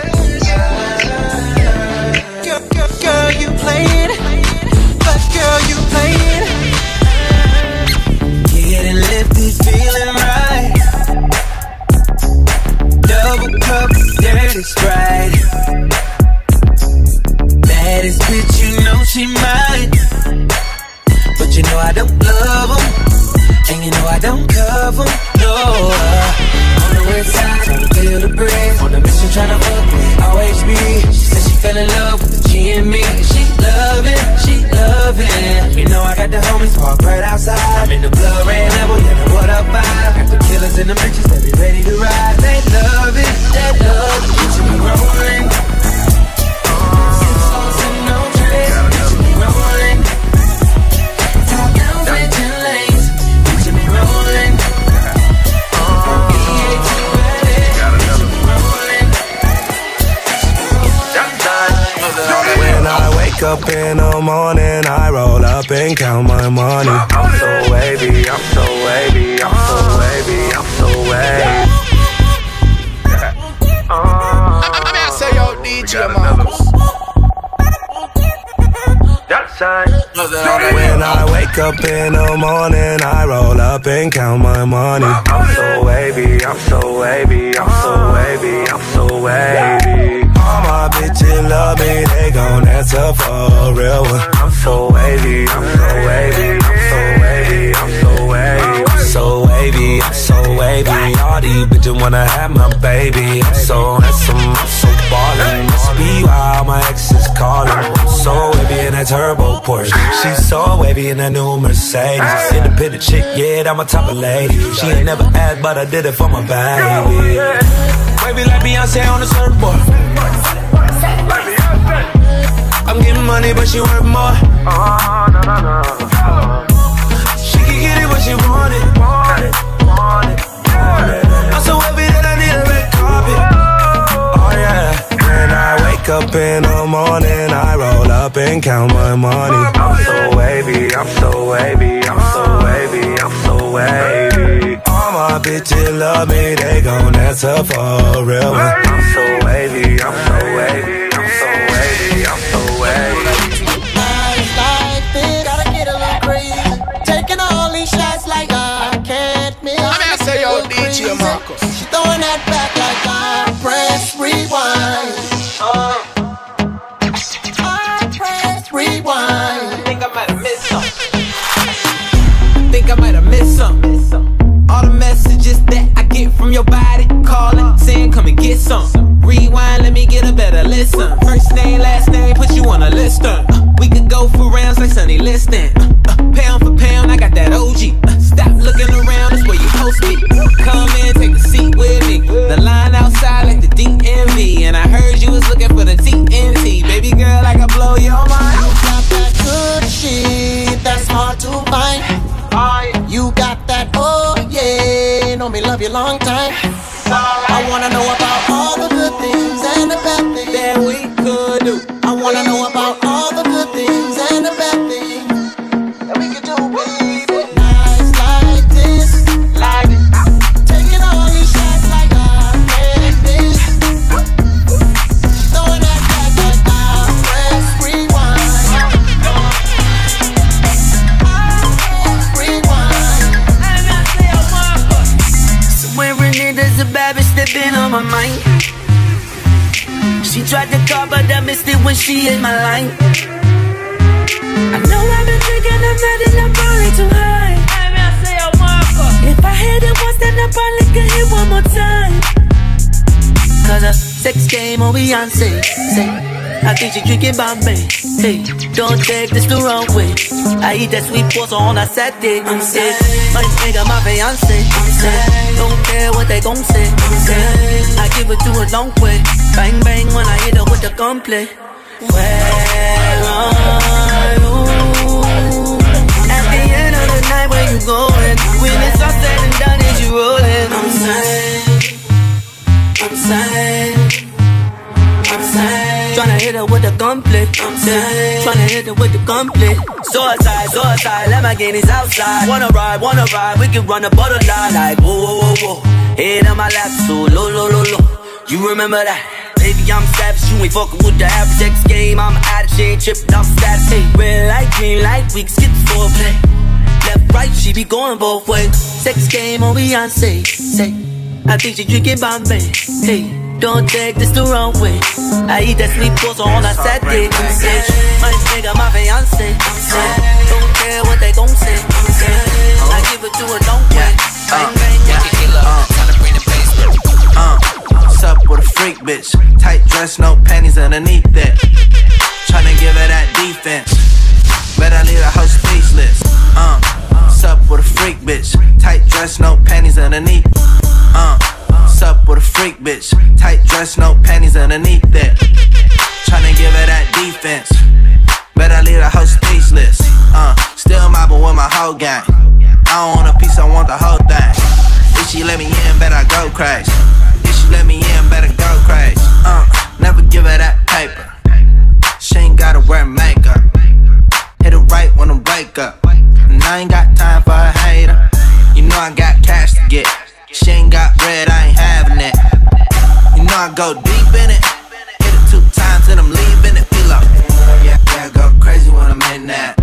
Girl, girl, girl, you playing. But girl, you playing. Getting lifted, feeling right. Dirty sprite. Baddest bitch, you know she mine. But you know I don't love 'em, And you know I don't cover 'em, No. On the west side, tryna with. She said she fell in love with the G and me. She love it, she love it. You know I got the homies parked right outside. In the blood red level, know what vibe. Got the killers in the they be ready to ride. They love it, they love it. Get you rolling. Up in the morning, I roll up and count my money. I'm so wavy, I'm so wavy, I'm so wavy, I'm so wavy. DJ When I wake up in the morning, I roll up and count my money. I'm so wavy, I'm so wavy, I'm so wavy, I'm so wavy. All my bitches love me, they gon' answer for a real one. I'm so wavy, I'm so wavy, I'm so wavy, I'm so wavy. I'm so wavy, I'm so wavy. All these bitches wanna have my baby. I'm so handsome, I'm so ballin'. Must be why all my exes callin'. So wavy in that turbo Porsche. She's so wavy in that new Mercedes. Independent chick, yeah, that my type of lady. She ain't never asked, but I did it for my baby. Wavy like Beyonce on the surfboard. I'm getting money, but she worth more. She can get it when she want it. I'm so that I need a red carpet. Oh yeah. When I wake up in the morning, I roll up and count my money. I'm so wavy, I'm so wavy, I'm so wavy, I'm so wavy. All my bitches love me, they gon' answer for a real one. I'm so wavy, I'm so wavy, yo, DJ Marcus. She throwing that back like I press rewind. Uh, I press rewind. Think I might have missed something. Think I might have missed something. All the messages that I get from your body calling, saying come and get some. Rewind, let me get a better listen. First name, last name, put you on a list. Uh, we could go for rounds like Sonny Liston. Uh, uh, pound for pound, I got that OG. Uh, stop looking around, that's where you supposed me. Come in, take a seat with me. The line outside like the DMV. And I heard you was looking for the TNT. Baby girl, I can blow your mind. You got that good shit that's hard to find. You got that, oh yeah, know me love you long time. I wanna know about all the good things and the bad things that we could do. I wanna know about all tried to call, but I missed it when she hit my line. I know I've been thinking mad and I'm probably too high. If I hit it once, then I probably could hit one more time. Cause a sex game on Beyonce. Say, I think she drinking Bombay. Hey, don't take this the wrong way. I eat that sweet pasta on a Saturday. I'm sick. My nigga, my fiance. I'm. Don't care what they gon' say. I'm. I give it to a long way. Bang bang when I hit her with the gunplay. Where are you? At the end of the night, where you going? When it's all said and done, is you rolling? I'm sad. I'm sad. I'm sad. Tryna hit her with the gunplay. I'm sad. Tryna hit her with the gunplay. Suicide, suicide. Let my guineas outside. Wanna ride, wanna ride. We can run a butterfly like whoa, whoa, whoa, whoa. Head on my lap, so low, low, low, low. You remember that? Baby, I'm savage, you ain't fucking with the average X game. I'm out of she ain't tripping off status. Hey, red light, green light, we can skip the foreplay. Left, right, she be going both ways. Sex game on Beyonce. Say, I think she drinking Bombay. Hey, don't take this the wrong way. I eat that sweet pasta on a Saturday. My nigga, my fiance. Don't care what they gon' say. I give it to her, don't wait. Bang, bang, Uh, what's up with a freak bitch? Tight dress, no panties underneath that. Tryna give her that defense. Better leave the house speechless. Uh, what's up with a freak bitch? Tight dress, no panties underneath. Uh, what's up with a freak bitch? Tight dress, no panties underneath that. Tryna give her that defense. Better leave the house speechless. Uh, still mobbing with my whole gang. I don't want a piece, I want the whole thing. If she let me in, better go crazy. If she let me in, better go crazy. Uh, never give her that paper. She ain't gotta wear makeup. Hit it right when I wake up. And I ain't got time for a hater. You know I got cash to get. She ain't got bread, I ain't having it. You know I go deep in it. Hit it two times and I'm leaving it. Feel up. Yeah, yeah, go crazy when I'm in that.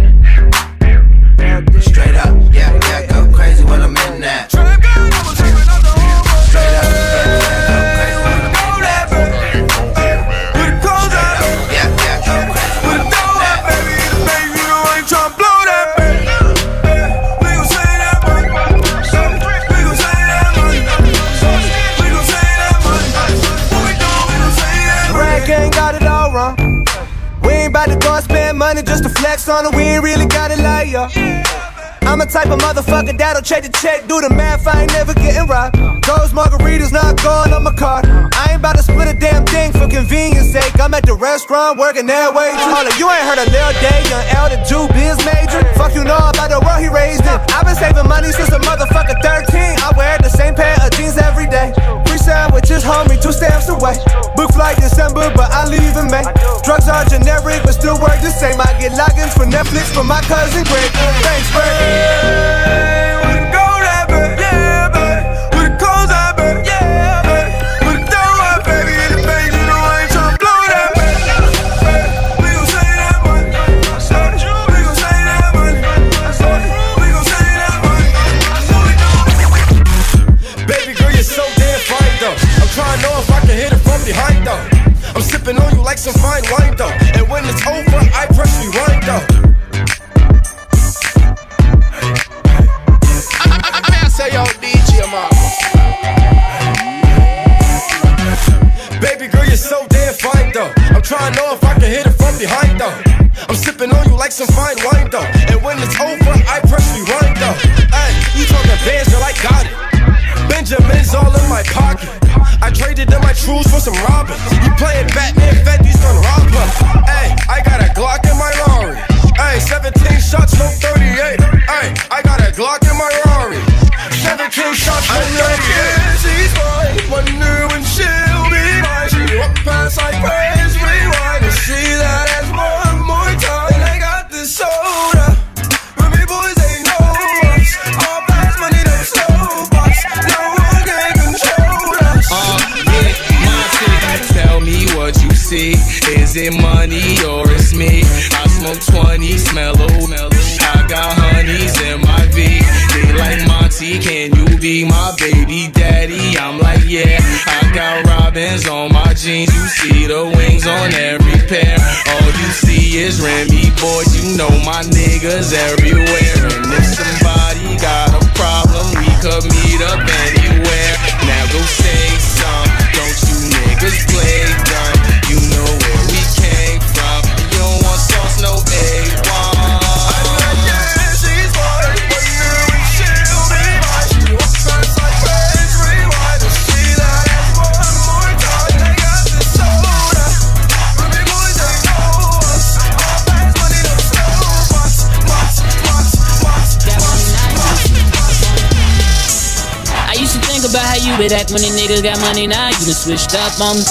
Flex on. We ain't really got it like ya. I'm a type of motherfucker that'll check the check, do the math, I ain't never getting robbed. Those margaritas not going on my card. I ain't about to split a damn thing for convenience sake. I'm at the restaurant working that way. Hold up, you ain't heard of Lil Day, young L, the Jew biz major. Fuck you know about the world he raised in. I've been saving money since a motherfucker 13. I wear the same pair of jeans every day. Free sandwiches, homie, two stamps away. Book flight December, but I leave in May. Drugs are generic, but still work the same. I get logins for Netflix from my cousin Greg. Thanks, Greg. like some fine wine though. And when it's over, I press rewind though. Baby girl, you're so damn fine though. I'm trying to know if I can hit it from behind though. I'm sipping on you like some fine wine though. And when it's over, I press rewind though. Hey, you talking bands, girl, I got it. Benjamin's all in my pocket some robbing. You playing Batman, Fetty's gonna rob her. Hey, I got a Glock in my Rari. Hey, 17 shots, no 38. Hey, I got a Glock in my Rari. 17 shots, no 38. She's mine. Wonder when she'll be mine. She walk past like Is it money or it's me? I smoke 20, smell I got honeys in my V. They like Monty, can you be my baby daddy? I'm like, yeah. I got robins on my jeans. You see the wings on every pair. All you see is Remy, boy. You know my niggas everywhere. And if somebody got a problem, we could meet up anywhere. Now go say some. Don't you niggas play dumb? Would act when the niggas got money. Now you done switched up on me.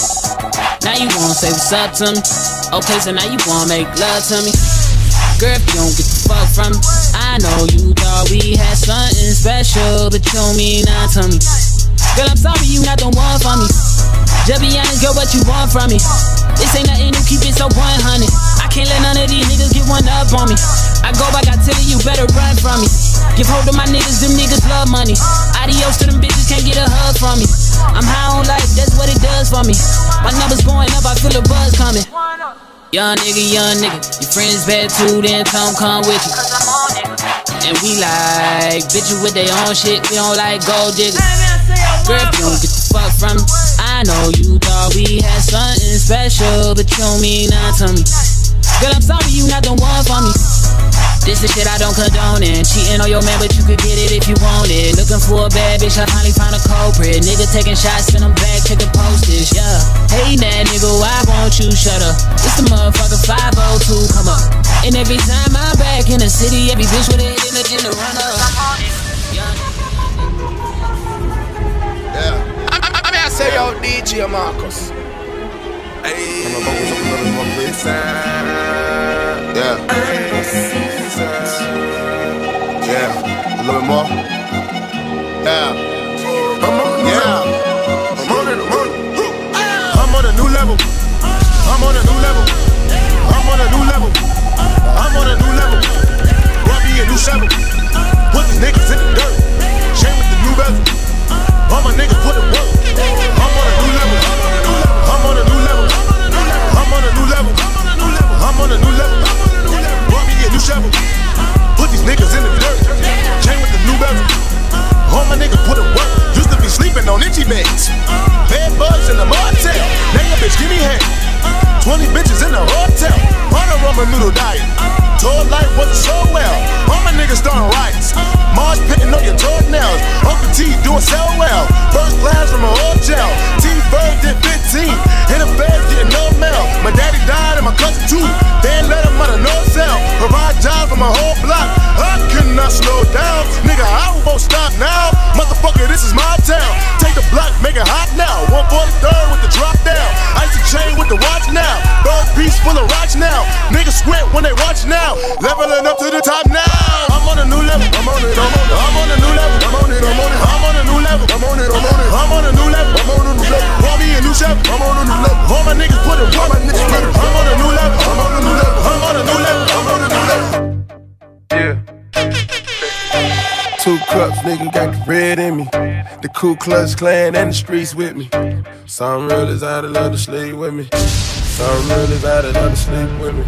Now you wanna say what's up to me. Okay, so now you wanna make love to me. Girl, if you don't get the fuck from me, I know you thought we had something special, but you don't mean nothing to me. Girl, I'm sorry you not the one for me. Just be honest, girl, what you want from me? This ain't nothing new, keep it so 100. I can't let none of these niggas get one up on me. I go back, I tell you, you better run from me. Give hold to my niggas, them niggas love money. Adios to them bitches, can't get a hug from me. I'm high on life, that's what it does for me. My numbers going up, I feel a buzz coming. Young nigga, young nigga, your friends bad too, then come come with you. And we like bitches with their own shit, we don't like gold diggers. Girl, if you don't get the fuck from me, I know you thought we had something special, but you mean nothing to me. Girl, I'm sorry you not the one for me. This is shit I don't condone in. Cheating on your man, but you could get it if you want it. Looking for a bad bitch, I finally found a culprit. Nigga taking shots, send them back, check the postage, yeah. Hey, that nigga, why won't you shut up? It's the motherfucker 502, come up. And every time I'm back in the city, every bitch with a hit in the gym to run up. I, I, I mean, I say, yo, DJ Marcus. Hey. And my vocals up another one, please. Yeah. Little more. Yeah. Yeah. I'm on it, I'm on it. I'm on a new level. I'm on a new level. I'm on a new level. I'm on a new level. Robbie a new shovel. Put these niggas in the dirt. Chain with the new bezel. All my niggas put in work. I'm on a new level. I'm on a new level. I'm on a new level. I'm on a new level. Robbie a new shovel. Niggas in the dirt. Chain with the new bezel. All my niggas put in work. Used to be sleeping on itchy beds. Bed bugs in the motel. Your bitch give me head. 20 bitches in the hotel. On a Roman noodle diet. Told life wasn't so well. All my niggas starting riots. Mars picking up your toenails. Uncle T doing so well. First class from a hotel. T Bird did 15. In the bed getting no mail. My daddy died and my cousin too. They ain't let him out of no cell. Provide jobs for my whole block. Slow down. Nigga, I won't stop now. Motherfucker, this is my town. Take the block, make it hot now. 143rd with the drop down. Icy chain with the watch now. Bird piece full of rocks now. Niggas squint when they watch now. Leveling up to the top now. I'm on a new level. I'm on it. I'm on it. I'm on a new level. I'm on it. I'm on it. I'm on a new level. I'm on it. I'm on it. I'm on a new level. I'm on a new level. Call me a new chef. I'm on a new level. All my niggas put it. All my niggas put it. I'm on a new level. I'm on a new level. I'm on a new level. I'm on a new level. Two cups, nigga got the red in me. The Ku Klux Klan and the streets with me. Some real is out of love to sleep with me. Some real is out of love to sleep with me.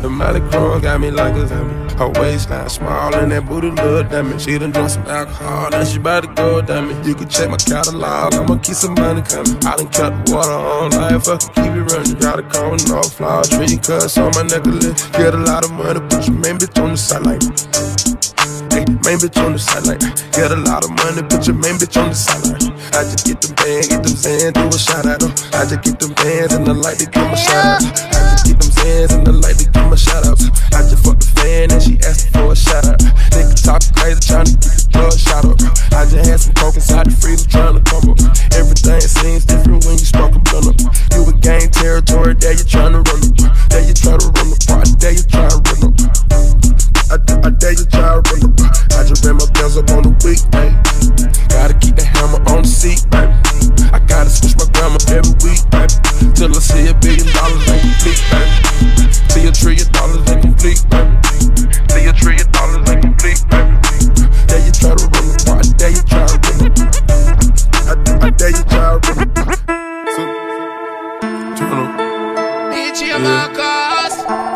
The Molly Crown got me like a zombie. Her waistline small and that booty look dummy. She done drunk some alcohol and she about to go dummy. You can check my catalog, I'ma keep some money coming. I done cut the water on, life fucking keep it running. Got a car with no flaws, tree cuts on my necklace. Get a lot of money, put your main bitch on the side like. Hey, main bitch on the sideline. Get a lot of money, put your main bitch on the sideline. I just get them bands, get them Zans, do a shout out. I just get them bands and I like to give a shout out. I just get them Zans and I like to give a shout out. I just fucked the fan and she asked for a shout out. Nigga talk crazy, tryna get the blood shot up. I just had some coke inside the freezer tryna come up. Everything seems different when you smoke a blunt up. You a gain territory, there you tryna run up. There you try to run up, there you try to run up. I, I dare you try to run up. I just ran my bells up on the week, weekday. Gotta keep the hammer on the seat, baby. I gotta switch my grandma every week, baby. Till I see a billion dollars incomplete, baby. See a trillion dollars incomplete, baby. See a trillion dollars incomplete, baby. Dare you try to run up, I dare you try to run up. I, I dare you try to run up. So, turn up. Yeah.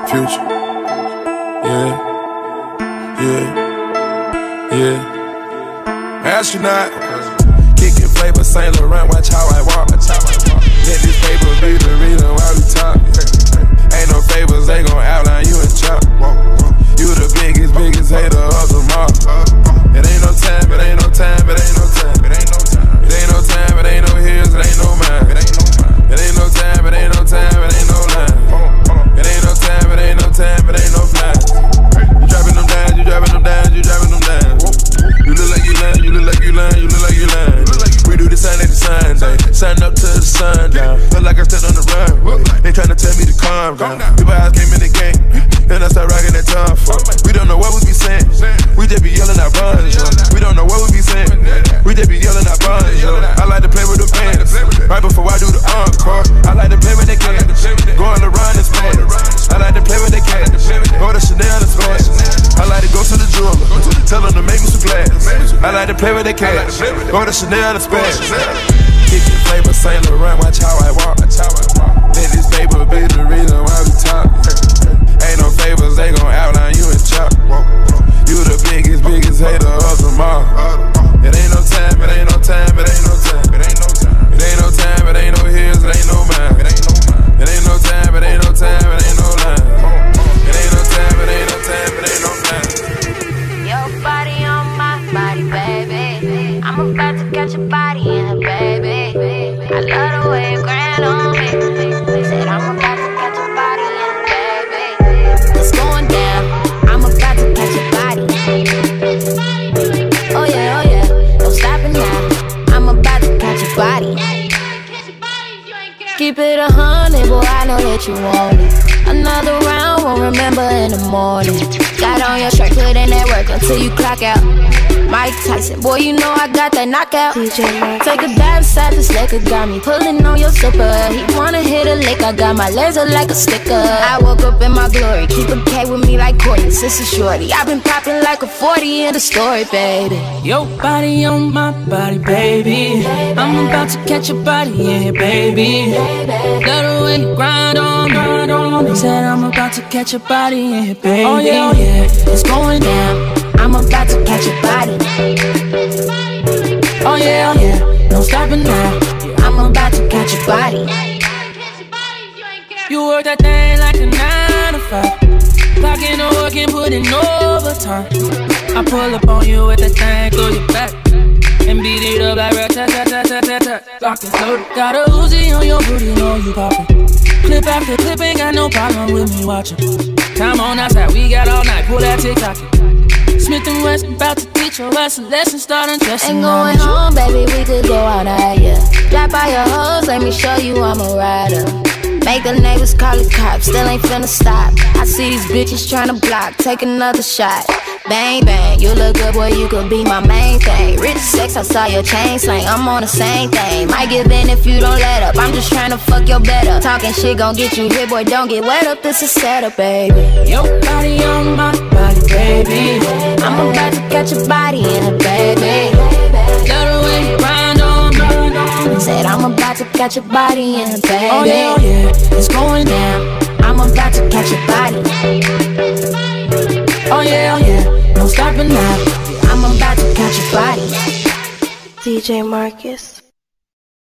Future. Yeah. Yeah. Yeah. Astronaut. Kicking flavor Saint Laurent, watch how I walk. Let this paper be the reason why we talk. Ain't no favors, they gon' outline you and chop. You the biggest, biggest hater of them all. It ain't no time, it ain't no time, it ain't no time. It ain't no time, it ain't no time, it ain't no hills, it ain't no time, it ain't no time, it ain't no time, it ain't no line. It ain't no time, it ain't no time, it ain't you dropping them down. You look like you lying, you look like you lying, you look like you lying. The sign at the Sunday, sign up to the sundown. Feel like I stepped on the run. They tryna tell me to calm down. People eyes came in the game, then I start rocking that tongue. Fuck. We don't know what we be saying. We just be yelling our buns, yo. We don't know what we be saying. We just be yelling our buns, yo. I like to play with the bands. Right before I do the encore, I like to play with the cats. Going around this man. I like to play with the cats. Go to Chanel and Smash. I like to go to the jeweler. Tell them to make me some glass. I like to play with the cats. Go to Chanel and Smash. Kicking flavor Saint Laurent, watch how I walk. Let this paper be the reason why we talk. Ain't no favors, they gon' outline you and chop. You the biggest, biggest hater of them all. It ain't no time, it ain't no time. It ain't no time, that you want it. Another round, won't remember in the morning. Got on your shirt, put in that work until you clock out. Mike Tyson, boy, you know I got that knockout. Take a dive inside this liquor, got me pulling on your zipper. He wanna hit a lick, I got my laser like a sticker. I woke up in my glory, keep a K with me like Courtney, sister shorty. i been popping like a 40 in the story, baby. Your body on my body, baby. I'm about to catch your body, yeah, baby. Love the way you grind on, grind on. Said I'm about to catch your body, yeah, baby. Oh yeah, oh yeah, it's going down. I'm about to catch your body. Oh yeah, oh yeah, no stopping now. I'm about to catch your body. You work that thing like a nine to five. Clocking the work and putting overtime. I pull up on you with that thing through your back. And beat it up like rat tat tat tat tat tat tat. Lock and loaded. Got a Uzi on your booty, know you poppin'. Clip after clip, ain't got no problem with me watching. Time on outside, we got all night. Pull that TikTok. Smith and Wesson about to teach your ass a lesson. Start undressing. Ain't going home, baby, we could go all night, yeah. Drop by your hoes, let me show you I'm a rider. Make the neighbors call the cops, still ain't finna stop. I see these bitches tryna block, take another shot. Bang, bang, you look good, boy, you could be my main thing. Rich sex, I saw your chain slang, I'm on the same thing. Might give in if you don't let up, I'm just tryna fuck your better. Talking shit gon' get you hit, boy, don't get wet up, this is setup, baby. Your body on my body, baby. I'm about to catch your body in baby. Love the way you grind on, grind on. Said I'm about to catch your body in it, baby. Oh yeah, oh yeah, it's going down. I'm about to catch your body. Oh yeah, oh yeah, no stopping now. I'm about to catch your body. DJ Marcus.